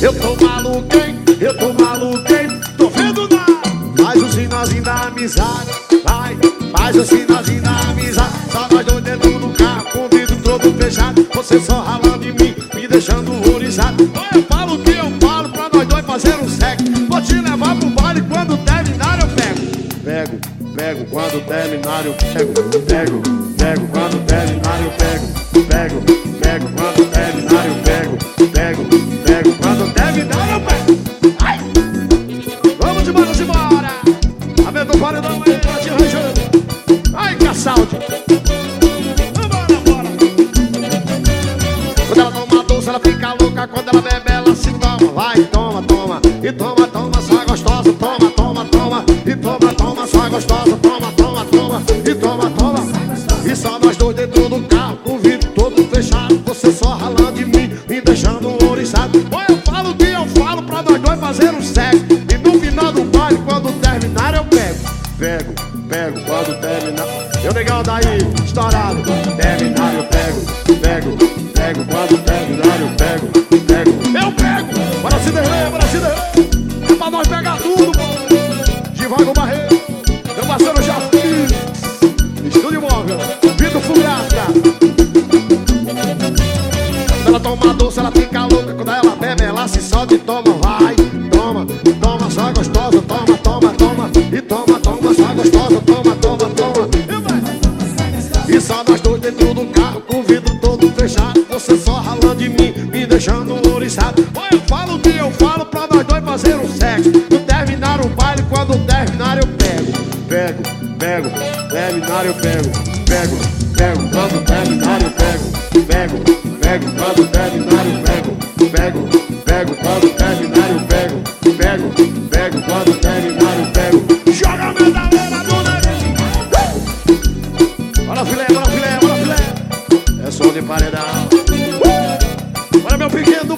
Eu tô maluco, hein? Eu tô maluco, hein? Tô vendo nada. Faz o sinalzinho da amizade. Vai, faz o sinalzinho da amizade. Só nós dois dentro do carro, com o vidro todo fechado. Você só ralando em mim, me deixando horrorizado. Eu falo o que eu falo pra nós dois fazer um sexo. Vou te levar pro baile quando terminar eu pego. Pego, pego, quando terminar eu pego. Pego, pego, ela fica louca. Quando ela bebe, ela se toma. Vai, toma, toma. E toma, toma, só gostosa. Toma, toma, toma. E toma, toma, só gostosa. Toma, toma, toma. E toma, toma. E só nós dois dentro do carro, com o vidro todo fechado. Você só ralando em mim, me deixando oriçado. Ou eu falo o que eu falo pra nós dois fazer um sexo. E no final do baile, quando terminar, eu pego. Pego, pego, quando terminar. Eu negão daí, estourado. Terminar, eu pego. Pego, pego, quando terminar, pô. Divago Barreiro, meu parceiro já Estúdio móvel, Vitor Fugraça. Quando ela toma doce, ela fica louca. Quando ela bebe, ela se solta e toma. Vai, toma, toma, só gostosa. Toma, toma, toma. E toma, toma, só gostosa. Toma, toma, toma. E só nós dois dentro do carro, com o vidro todo fechado. Você só ralando de mim, me deixando oriçado. Ou eu falo que eu falo pra nós dois fazer um sexo. Pego, terminar eu pego. Pego, pego, quando terminar eu pego. Pego, pego, quando terminar eu pego. Pego, pego, quando terminar eu pego. Pego, pego, quando terminar eu pego. Joga a medalha do nariz. Bora filé, bora filé, bora filé. É som de paredão. Bora meu pequeno